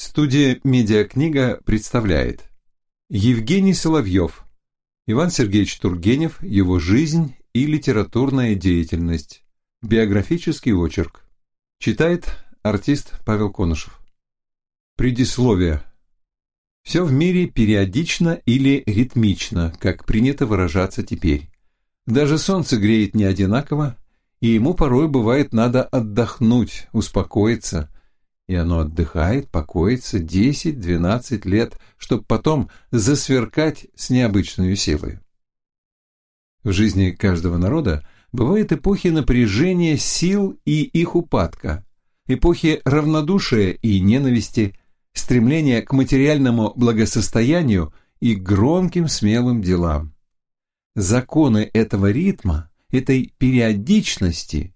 Студия «Медиакнига» представляет Евгений Соловьев, Иван Сергеевич Тургенев, его жизнь и литературная деятельность, биографический очерк. Читает артист Павел Конышев. Предисловие. Все в мире периодично или ритмично, как принято выражаться теперь. Даже солнце греет не одинаково, и ему порой бывает надо отдохнуть, успокоиться – и оно отдыхает, покоится десять-двенадцать лет, чтобы потом засверкать с необычной силой. В жизни каждого народа бывают эпохи напряжения сил и их упадка, эпохи равнодушия и ненависти, стремления к материальному благосостоянию и громким смелым делам. Законы этого ритма, этой периодичности,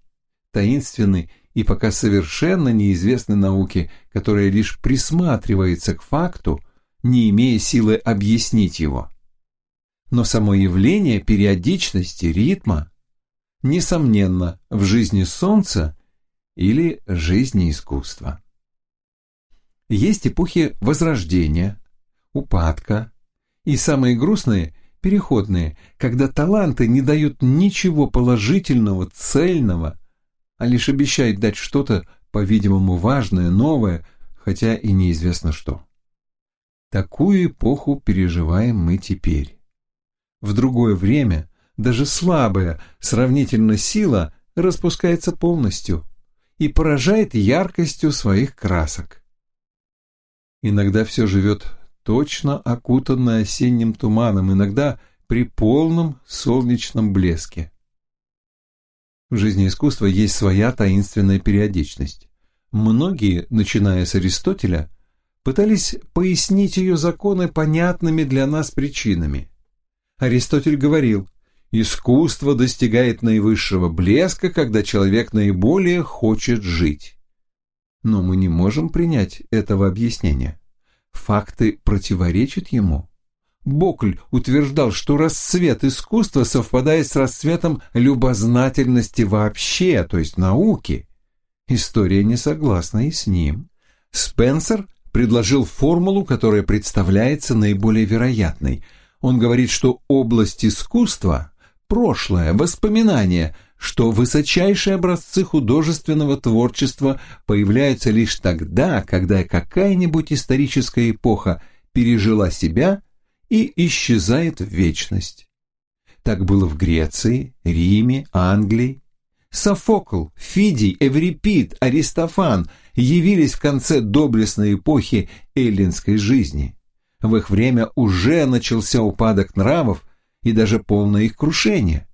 таинственны и пока совершенно неизвестной науке, которая лишь присматривается к факту, не имея силы объяснить его. Но само явление периодичности, ритма, несомненно, в жизни Солнца или жизни искусства. Есть эпохи возрождения, упадка и самые грустные – переходные, когда таланты не дают ничего положительного, цельного – а лишь обещает дать что-то, по-видимому, важное, новое, хотя и неизвестно что. Такую эпоху переживаем мы теперь. В другое время даже слабая, сравнительно сила распускается полностью и поражает яркостью своих красок. Иногда все живет точно окутанное осенним туманом, иногда при полном солнечном блеске. В жизни искусства есть своя таинственная периодичность. Многие, начиная с Аристотеля, пытались пояснить ее законы понятными для нас причинами. Аристотель говорил, искусство достигает наивысшего блеска, когда человек наиболее хочет жить. Но мы не можем принять этого объяснения. Факты противоречат ему. Бокль утверждал, что расцвет искусства совпадает с расцветом любознательности вообще, то есть науки. История не согласна и с ним. Спенсер предложил формулу, которая представляется наиболее вероятной. Он говорит, что область искусства – прошлое, воспоминания, что высочайшие образцы художественного творчества появляются лишь тогда, когда какая-нибудь историческая эпоха пережила себя – и исчезает в вечность. Так было в Греции, Риме, Англии. Софокл, Фидий, Эврипид, Аристофан явились в конце доблестной эпохи эллинской жизни. В их время уже начался упадок нравов и даже полное их крушение.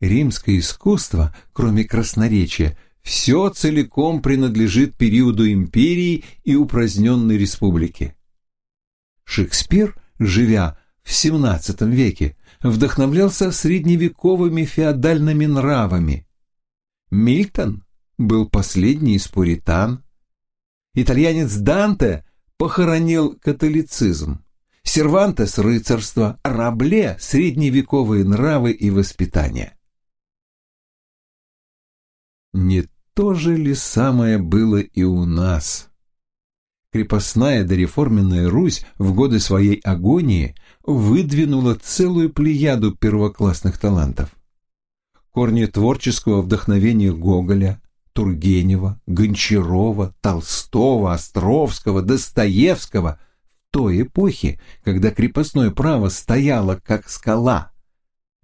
Римское искусство, кроме красноречия, все целиком принадлежит периоду империи и упраздненной республики. Шекспир – живя в XVII веке, вдохновлялся средневековыми феодальными нравами. Мильтон был последний из пуритан. Итальянец Данте похоронил католицизм. Сервантес – рыцарство, а Рабле – средневековые нравы и воспитание. Не то же ли самое было и у нас – крепостная дореформенная Русь в годы своей агонии выдвинула целую плеяду первоклассных талантов. Корни творческого вдохновения Гоголя, Тургенева, Гончарова, Толстого, Островского, Достоевского в той эпохе, когда крепостное право стояло как скала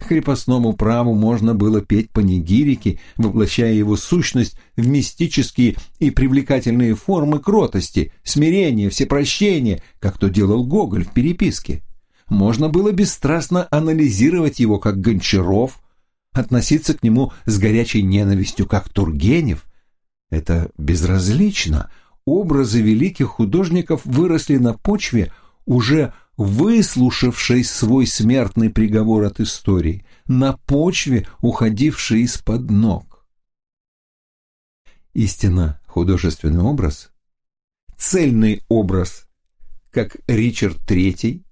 Крепостному праву можно было петь панигирики, воплощая его сущность в мистические и привлекательные формы кротости, смирения, всепрощения, как то делал Гоголь в переписке. Можно было бесстрастно анализировать его, как Гончаров, относиться к нему с горячей ненавистью, как Тургенев. Это безразлично. Образы великих художников выросли на почве уже выслушавшей свой смертный приговор от истории, на почве, уходившей из-под ног. Истина – художественный образ, цельный образ, как Ричард III,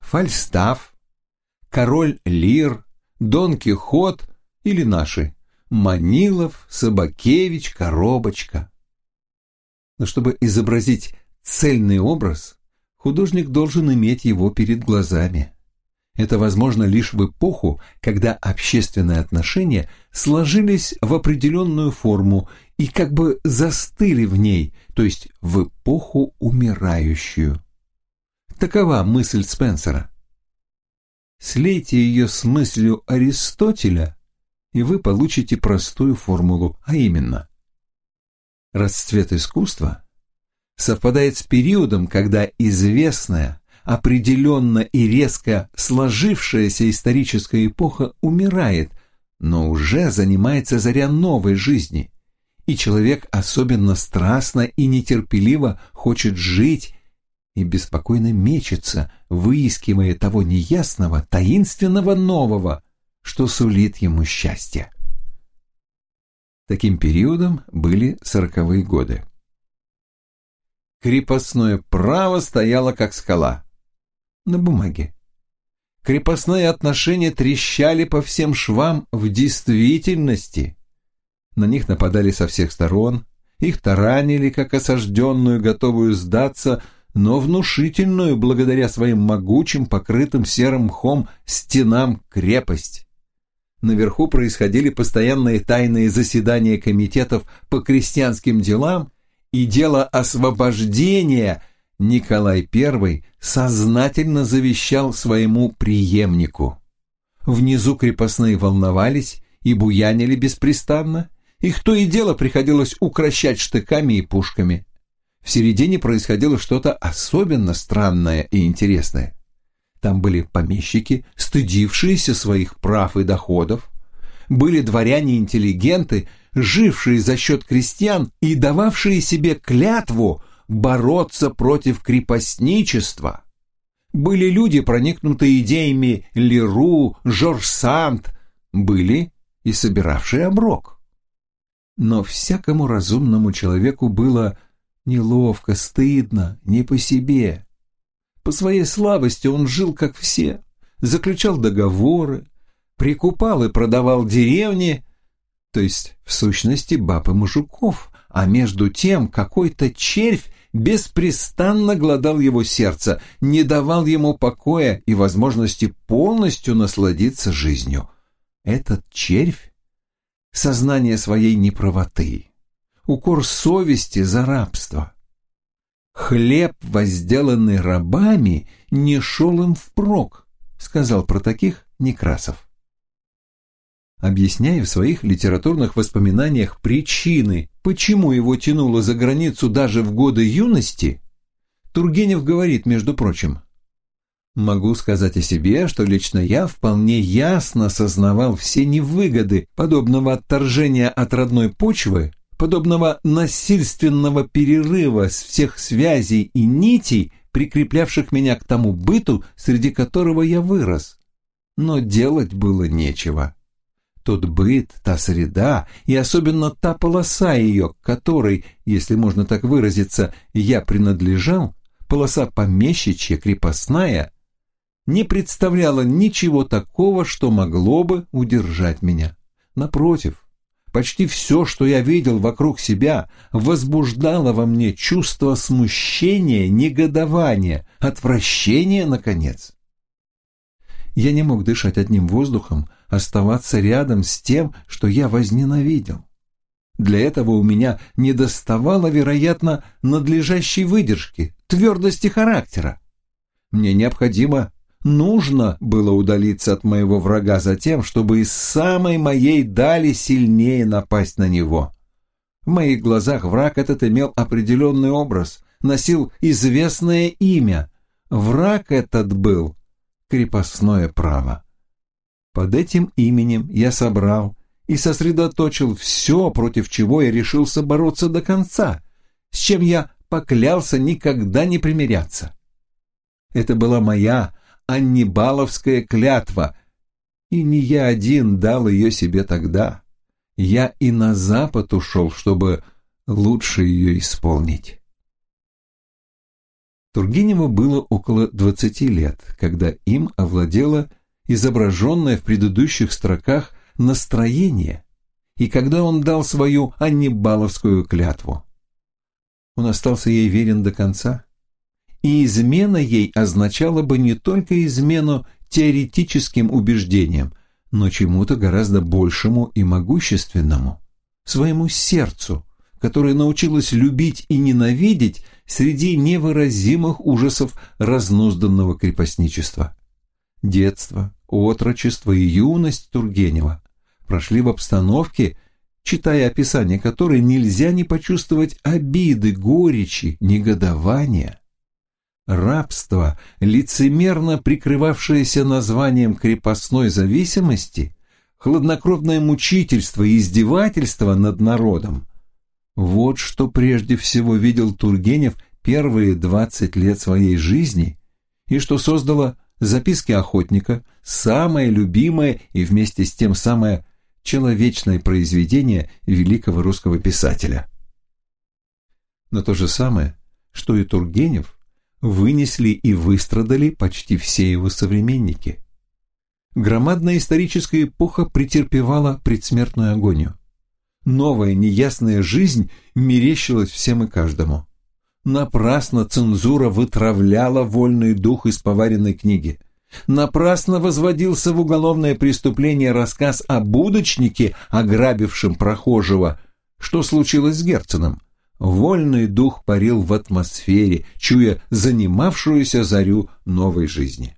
Фальстаф, Король Лир, Дон Кихот или наши Манилов, Собакевич, Коробочка. Но чтобы изобразить цельный образ – художник должен иметь его перед глазами. Это возможно лишь в эпоху, когда общественные отношения сложились в определенную форму и как бы застыли в ней, то есть в эпоху умирающую. Такова мысль Спенсера. Слейте ее с мыслью Аристотеля, и вы получите простую формулу, а именно – расцвет искусства совпадает с периодом, когда известная, определенно и резко сложившаяся историческая эпоха умирает, но уже занимается заря новой жизни, и человек особенно страстно и нетерпеливо хочет жить и беспокойно мечется, выискивая того неясного, таинственного нового, что сулит ему счастье. Таким периодом были сороковые годы. Крепостное право стояло как скала. На бумаге. Крепостные отношения трещали по всем швам в действительности. На них нападали со всех сторон, их таранили, как осажденную, готовую сдаться, но внушительную, благодаря своим могучим, покрытым серым мхом, стенам крепость. Наверху происходили постоянные тайные заседания комитетов по крестьянским делам и дело освобождения Николай I сознательно завещал своему преемнику. Внизу крепостные волновались и буянили беспрестанно, их то и дело приходилось укращать штыками и пушками. В середине происходило что-то особенно странное и интересное. Там были помещики, стыдившиеся своих прав и доходов, были дворяне-интеллигенты – жившие за счет крестьян и дававшие себе клятву бороться против крепостничества. Были люди, проникнутые идеями Леру, Жорж Сант, были и собиравшие оброк. Но всякому разумному человеку было неловко, стыдно, не по себе. По своей слабости он жил, как все, заключал договоры, прикупал и продавал деревни – то есть в сущности баб и мужиков, а между тем какой-то червь беспрестанно глодал его сердце, не давал ему покоя и возможности полностью насладиться жизнью. Этот червь — сознание своей неправоты, укор совести за рабство. «Хлеб, возделанный рабами, не шел им впрок», — сказал про таких Некрасов объясняя в своих литературных воспоминаниях причины, почему его тянуло за границу даже в годы юности, Тургенев говорит, между прочим, Могу сказать о себе, что лично я вполне ясно сознавал все невыгоды подобного отторжения от родной почвы, подобного насильственного перерыва с всех связей и нитей, прикреплявших меня к тому быту, среди которого я вырос. Но делать было нечего тот быт, та среда и особенно та полоса ее, к которой, если можно так выразиться, я принадлежал, полоса помещичья, крепостная, не представляла ничего такого, что могло бы удержать меня. Напротив, почти все, что я видел вокруг себя, возбуждало во мне чувство смущения, негодования, отвращения, наконец. Я не мог дышать одним воздухом, оставаться рядом с тем, что я возненавидел. Для этого у меня недоставало, вероятно, надлежащей выдержки, твердости характера. Мне необходимо, нужно было удалиться от моего врага за тем, чтобы из самой моей дали сильнее напасть на него. В моих глазах враг этот имел определенный образ, носил известное имя. Враг этот был крепостное право. Под этим именем я собрал и сосредоточил все, против чего я решился бороться до конца, с чем я поклялся никогда не примиряться. Это была моя аннибаловская клятва, и не я один дал ее себе тогда. Я и на запад ушел, чтобы лучше ее исполнить. Тургеневу было около двадцати лет, когда им овладела Тургенева изображенное в предыдущих строках настроение, и когда он дал свою аннибаловскую клятву. Он остался ей верен до конца, и измена ей означала бы не только измену теоретическим убеждениям, но чему-то гораздо большему и могущественному, своему сердцу, которое научилось любить и ненавидеть среди невыразимых ужасов разнузданного крепостничества. Детство, отрочество и юность Тургенева прошли в обстановке, читая описание которой нельзя не почувствовать обиды, горечи, негодования. Рабство, лицемерно прикрывавшееся названием крепостной зависимости, хладнокровное мучительство и издевательство над народом – вот что прежде всего видел Тургенев первые 20 лет своей жизни и что создало записки охотника, самое любимое и вместе с тем самое человечное произведение великого русского писателя. Но то же самое, что и Тургенев, вынесли и выстрадали почти все его современники. Громадная историческая эпоха претерпевала предсмертную агонию. Новая неясная жизнь мерещилась всем и каждому. Напрасно цензура вытравляла вольный дух из поваренной книги. Напрасно возводился в уголовное преступление рассказ о будочнике, ограбившем прохожего. Что случилось с Герценом? Вольный дух парил в атмосфере, чуя занимавшуюся зарю новой жизни.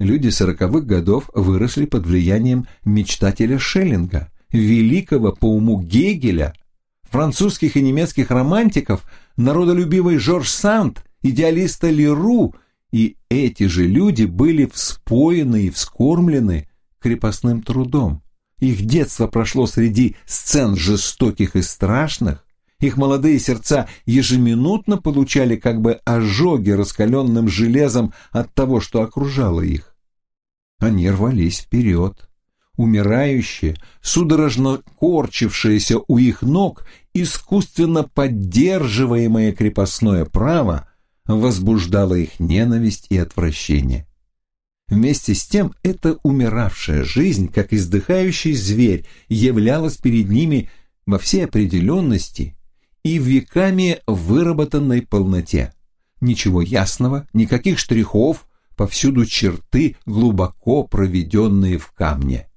Люди сороковых годов выросли под влиянием мечтателя Шеллинга, великого по уму Гегеля, французских и немецких романтиков, народолюбивый Жорж Санд, идеалиста Леру, и эти же люди были вспоены и вскормлены крепостным трудом. Их детство прошло среди сцен жестоких и страшных, их молодые сердца ежеминутно получали как бы ожоги раскаленным железом от того, что окружало их. Они рвались вперед, умирающие, судорожно корчившееся у их ног, искусственно поддерживаемое крепостное право возбуждало их ненависть и отвращение. Вместе с тем эта умиравшая жизнь, как издыхающий зверь, являлась перед ними во всей определенности и веками выработанной полноте. Ничего ясного, никаких штрихов – повсюду черты, глубоко проведенные в камне.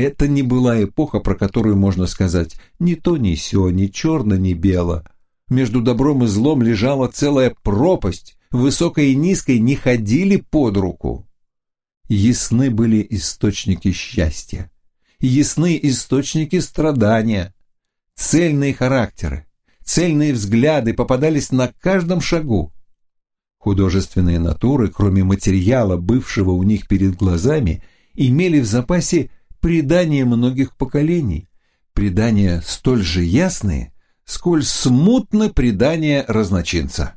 Это не была эпоха, про которую можно сказать ни то, ни сё, ни черно, ни бело. Между добром и злом лежала целая пропасть, высокой и низкой не ходили под руку. Ясны были источники счастья, ясны источники страдания, цельные характеры, цельные взгляды попадались на каждом шагу. Художественные натуры, кроме материала, бывшего у них перед глазами, имели в запасе предание многих поколений, предания столь же ясные, сколь смутно предание разночинца.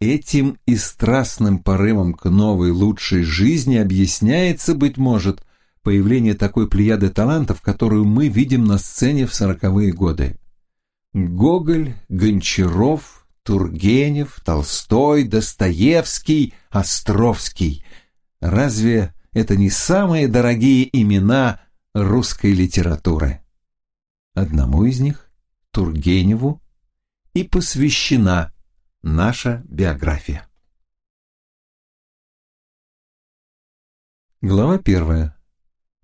Этим и страстным порывом к новой лучшей жизни объясняется, быть может, появление такой плеяды талантов, которую мы видим на сцене в сороковые годы. Гоголь, Гончаров, Тургенев, Толстой, Достоевский, Островский. Разве это не самые дорогие имена русской литературы. Одному из них, Тургеневу, и посвящена наша биография. Глава первая.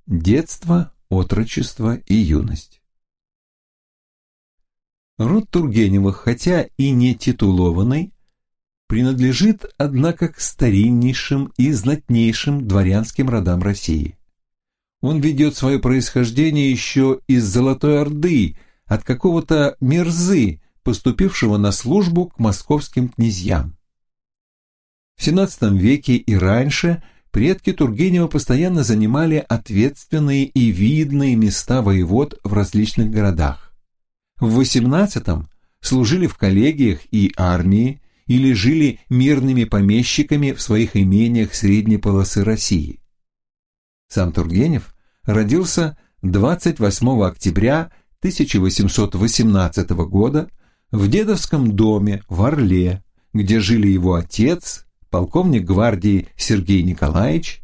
Детство, отрочество и юность. Род Тургеневых, хотя и не титулованный, принадлежит, однако, к стариннейшим и знатнейшим дворянским родам России. Он ведет свое происхождение еще из Золотой Орды, от какого-то мерзы, поступившего на службу к московским князьям. В XVII веке и раньше предки Тургенева постоянно занимали ответственные и видные места воевод в различных городах. В XVIII служили в коллегиях и армии, или жили мирными помещиками в своих имениях средней полосы России. Сам Тургенев родился 28 октября 1818 года в дедовском доме в Орле, где жили его отец, полковник гвардии Сергей Николаевич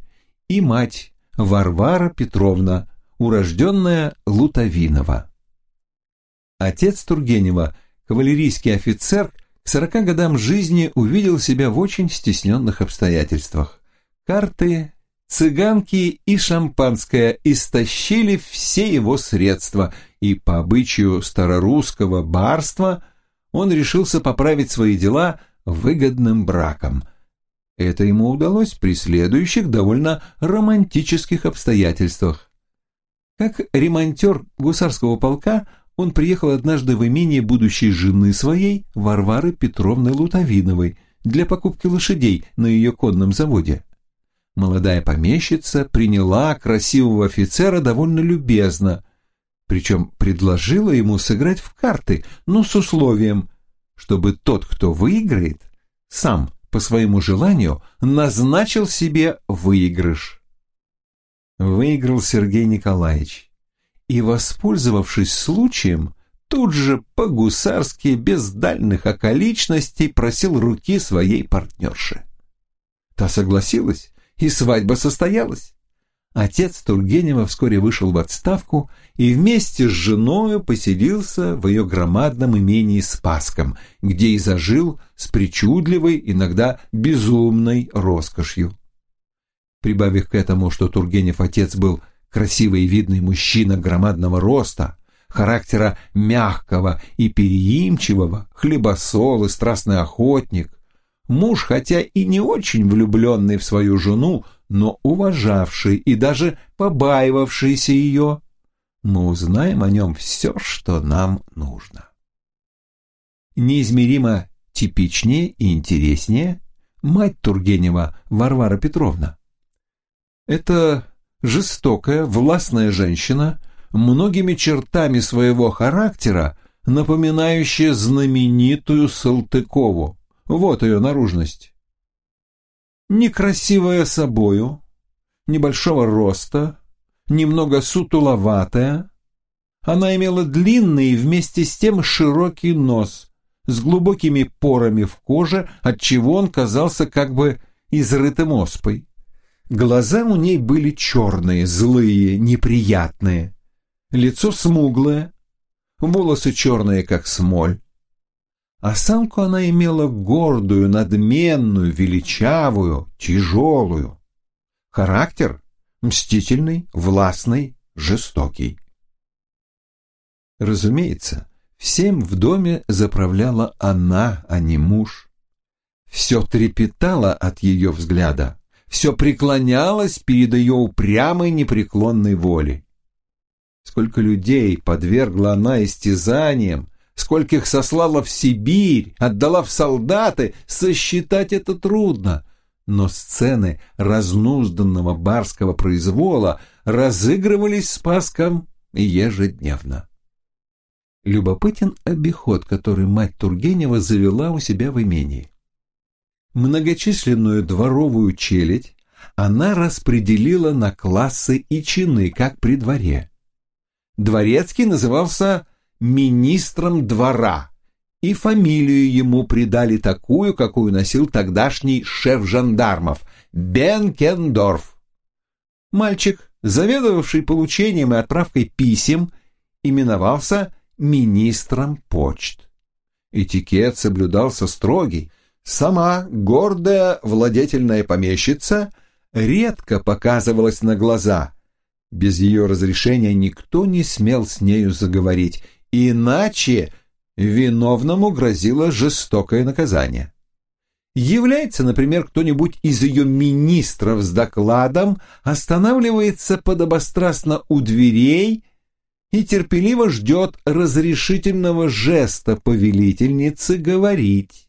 и мать Варвара Петровна, урожденная Лутовинова. Отец Тургенева, кавалерийский офицер – сорока годам жизни увидел себя в очень стесненных обстоятельствах. Карты, цыганки и шампанское истощили все его средства, и по обычаю старорусского барства он решился поправить свои дела выгодным браком. Это ему удалось при следующих довольно романтических обстоятельствах. Как ремонтер гусарского полка – он приехал однажды в имение будущей жены своей, Варвары Петровны Лутовиновой, для покупки лошадей на ее конном заводе. Молодая помещица приняла красивого офицера довольно любезно, причем предложила ему сыграть в карты, но с условием, чтобы тот, кто выиграет, сам по своему желанию назначил себе выигрыш. Выиграл Сергей Николаевич и, воспользовавшись случаем, тут же по-гусарски, без дальних околичностей, просил руки своей партнерши. Та согласилась, и свадьба состоялась. Отец Тургенева вскоре вышел в отставку и вместе с женою поселился в ее громадном имении Спаском, где и зажил с причудливой, иногда безумной роскошью. Прибавив к этому, что Тургенев отец был красивый и видный мужчина громадного роста, характера мягкого и переимчивого, хлебосол и страстный охотник, муж, хотя и не очень влюбленный в свою жену, но уважавший и даже побаивавшийся ее, мы узнаем о нем все, что нам нужно. Неизмеримо типичнее и интереснее мать Тургенева Варвара Петровна. Это жестокая, властная женщина, многими чертами своего характера, напоминающая знаменитую Салтыкову. Вот ее наружность. Некрасивая собою, небольшого роста, немного сутуловатая. Она имела длинный и вместе с тем широкий нос с глубокими порами в коже, отчего он казался как бы изрытым оспой. Глаза у ней были черные, злые, неприятные. Лицо смуглое, волосы черные, как смоль. Осанку а она имела гордую, надменную, величавую, тяжелую. Характер мстительный, властный, жестокий. Разумеется, всем в доме заправляла она, а не муж. Все трепетало от ее взгляда, все преклонялось перед ее упрямой непреклонной волей. Сколько людей подвергла она истязаниям, скольких сослала в Сибирь, отдала в солдаты, сосчитать это трудно. Но сцены разнузданного барского произвола разыгрывались с Паском ежедневно. Любопытен обиход, который мать Тургенева завела у себя в имении многочисленную дворовую челядь она распределила на классы и чины, как при дворе. Дворецкий назывался «министром двора», и фамилию ему придали такую, какую носил тогдашний шеф жандармов – Бенкендорф. Мальчик, заведовавший получением и отправкой писем, именовался министром почт. Этикет соблюдался строгий, сама гордая владетельная помещица редко показывалась на глаза. Без ее разрешения никто не смел с нею заговорить, иначе виновному грозило жестокое наказание. Является, например, кто-нибудь из ее министров с докладом, останавливается подобострастно у дверей и терпеливо ждет разрешительного жеста повелительницы говорить.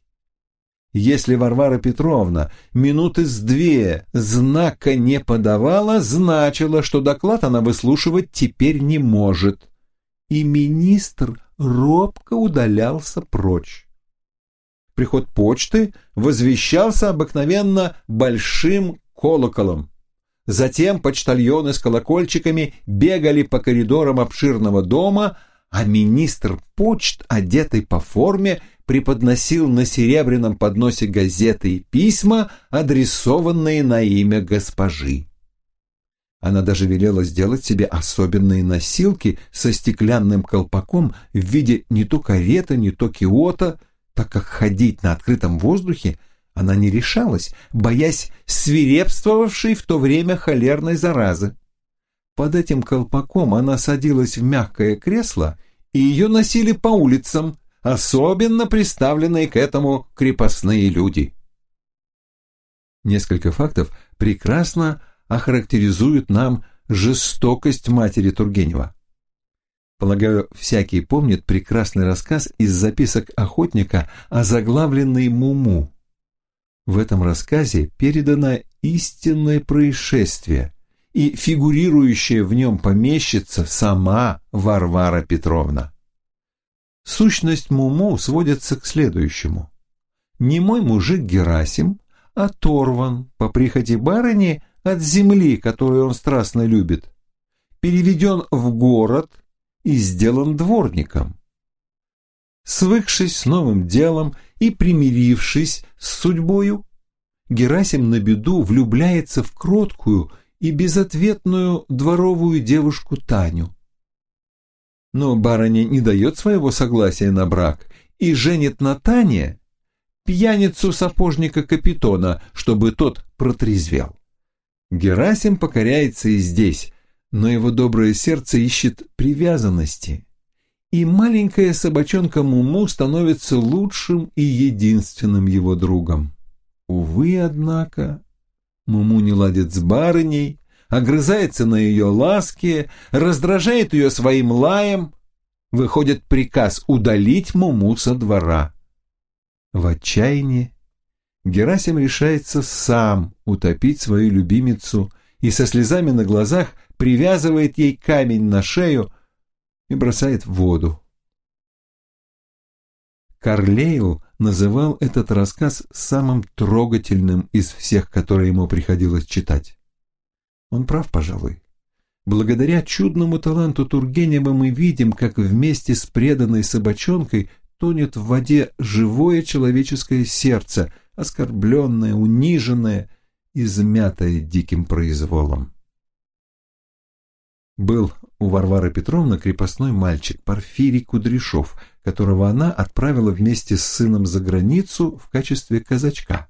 Если Варвара Петровна минуты с две знака не подавала, значило, что доклад она выслушивать теперь не может. И министр робко удалялся прочь. Приход почты возвещался обыкновенно большим колоколом. Затем почтальоны с колокольчиками бегали по коридорам обширного дома, а министр почт, одетый по форме, преподносил на серебряном подносе газеты и письма, адресованные на имя госпожи. Она даже велела сделать себе особенные носилки со стеклянным колпаком в виде не то карета, не то киота, так как ходить на открытом воздухе она не решалась, боясь свирепствовавшей в то время холерной заразы. Под этим колпаком она садилась в мягкое кресло, и ее носили по улицам, особенно приставленные к этому крепостные люди. Несколько фактов прекрасно охарактеризуют нам жестокость матери Тургенева. Полагаю, всякий помнит прекрасный рассказ из записок охотника о заглавленной Муму. В этом рассказе передано истинное происшествие, и фигурирующая в нем помещица сама Варвара Петровна. Сущность Муму сводится к следующему. не мой мужик Герасим оторван а по прихоти барыни от земли, которую он страстно любит, переведен в город и сделан дворником. Свыкшись с новым делом и примирившись с судьбою, Герасим на беду влюбляется в кроткую и безответную дворовую девушку Таню – но барыня не дает своего согласия на брак и женит на пьяницу сапожника Капитона, чтобы тот протрезвел. Герасим покоряется и здесь, но его доброе сердце ищет привязанности, и маленькая собачонка Муму становится лучшим и единственным его другом. Увы, однако, Муму не ладит с барыней, огрызается на ее ласки, раздражает ее своим лаем. Выходит приказ удалить Муму со двора. В отчаянии Герасим решается сам утопить свою любимицу и со слезами на глазах привязывает ей камень на шею и бросает в воду. Карлейл называл этот рассказ самым трогательным из всех, которые ему приходилось читать. Он прав, пожалуй. Благодаря чудному таланту Тургенева мы видим, как вместе с преданной собачонкой тонет в воде живое человеческое сердце, оскорбленное, униженное, измятое диким произволом. Был у Варвары Петровны крепостной мальчик Порфирий Кудряшов, которого она отправила вместе с сыном за границу в качестве казачка.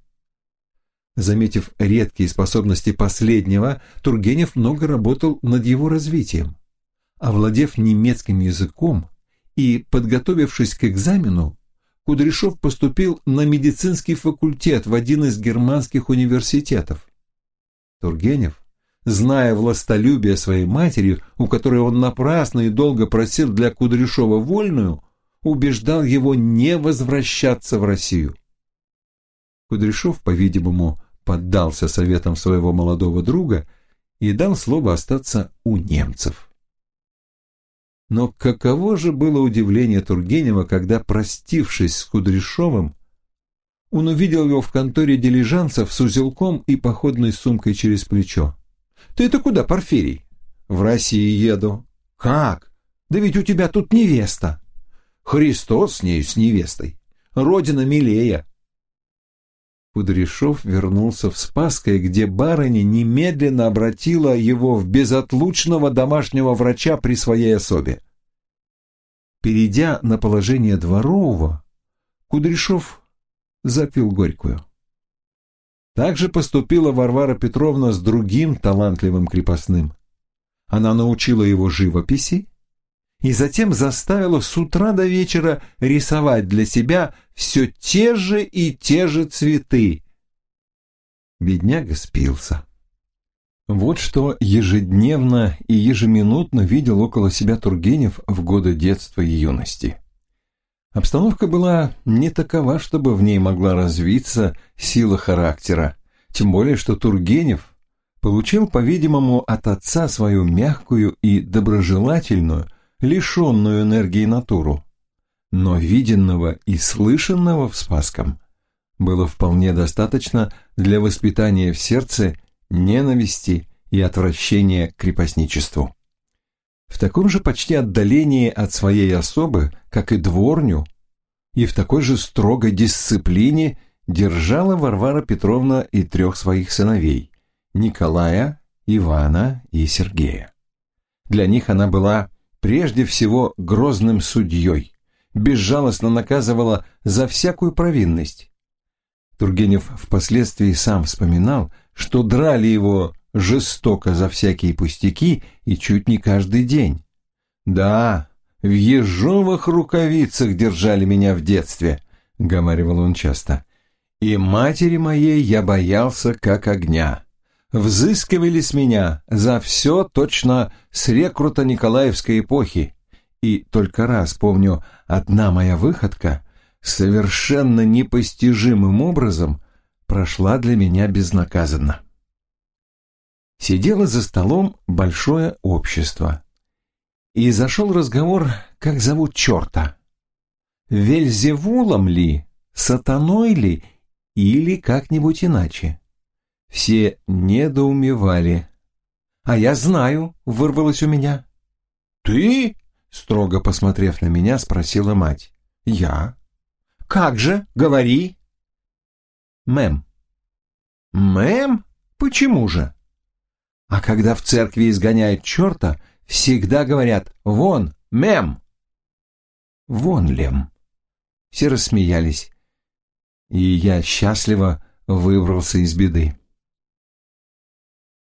Заметив редкие способности последнего, Тургенев много работал над его развитием. Овладев немецким языком и подготовившись к экзамену, Кудряшов поступил на медицинский факультет в один из германских университетов. Тургенев, зная властолюбие своей матери, у которой он напрасно и долго просил для Кудряшова вольную, убеждал его не возвращаться в Россию. Кудряшов, по-видимому, поддался советам своего молодого друга и дал слово остаться у немцев. Но каково же было удивление Тургенева, когда, простившись с Кудряшовым, он увидел его в конторе дилижансов с узелком и походной сумкой через плечо. «Ты это куда, Порфирий?» «В России еду». «Как? Да ведь у тебя тут невеста». «Христос с ней, с невестой. Родина милее. Кудряшов вернулся в Спасское, где барыня немедленно обратила его в безотлучного домашнего врача при своей особе. Перейдя на положение дворового, Кудряшов запил горькую. Так же поступила Варвара Петровна с другим талантливым крепостным. Она научила его живописи и затем заставила с утра до вечера рисовать для себя все те же и те же цветы. Бедняга спился. Вот что ежедневно и ежеминутно видел около себя Тургенев в годы детства и юности. Обстановка была не такова, чтобы в ней могла развиться сила характера, тем более что Тургенев получил, по-видимому, от отца свою мягкую и доброжелательную, лишенную энергии натуру. Но виденного и слышанного в Спасском было вполне достаточно для воспитания в сердце ненависти и отвращения к крепостничеству. В таком же почти отдалении от своей особы, как и дворню, и в такой же строгой дисциплине держала Варвара Петровна и трех своих сыновей – Николая, Ивана и Сергея. Для них она была прежде всего грозным судьей, безжалостно наказывала за всякую провинность. Тургенев впоследствии сам вспоминал, что драли его жестоко за всякие пустяки и чуть не каждый день. Да, в ежовых рукавицах держали меня в детстве, — говаривал он часто. И матери моей я боялся как огня. Взыскивали с меня за все точно с рекрута Николаевской эпохи. И только раз, помню, одна моя выходка совершенно непостижимым образом прошла для меня безнаказанно. Сидело за столом большое общество. И зашел разговор, как зовут черта. Вельзевулом ли, сатаной ли или как-нибудь иначе? Все недоумевали. «А я знаю», — вырвалось у меня. «Ты?» — строго посмотрев на меня, спросила мать. «Я». «Как же? Говори». «Мэм». «Мэм? Почему же?» А когда в церкви изгоняют черта, всегда говорят «Вон, мэм!» «Вон, лем!» Все рассмеялись, и я счастливо выбрался из беды.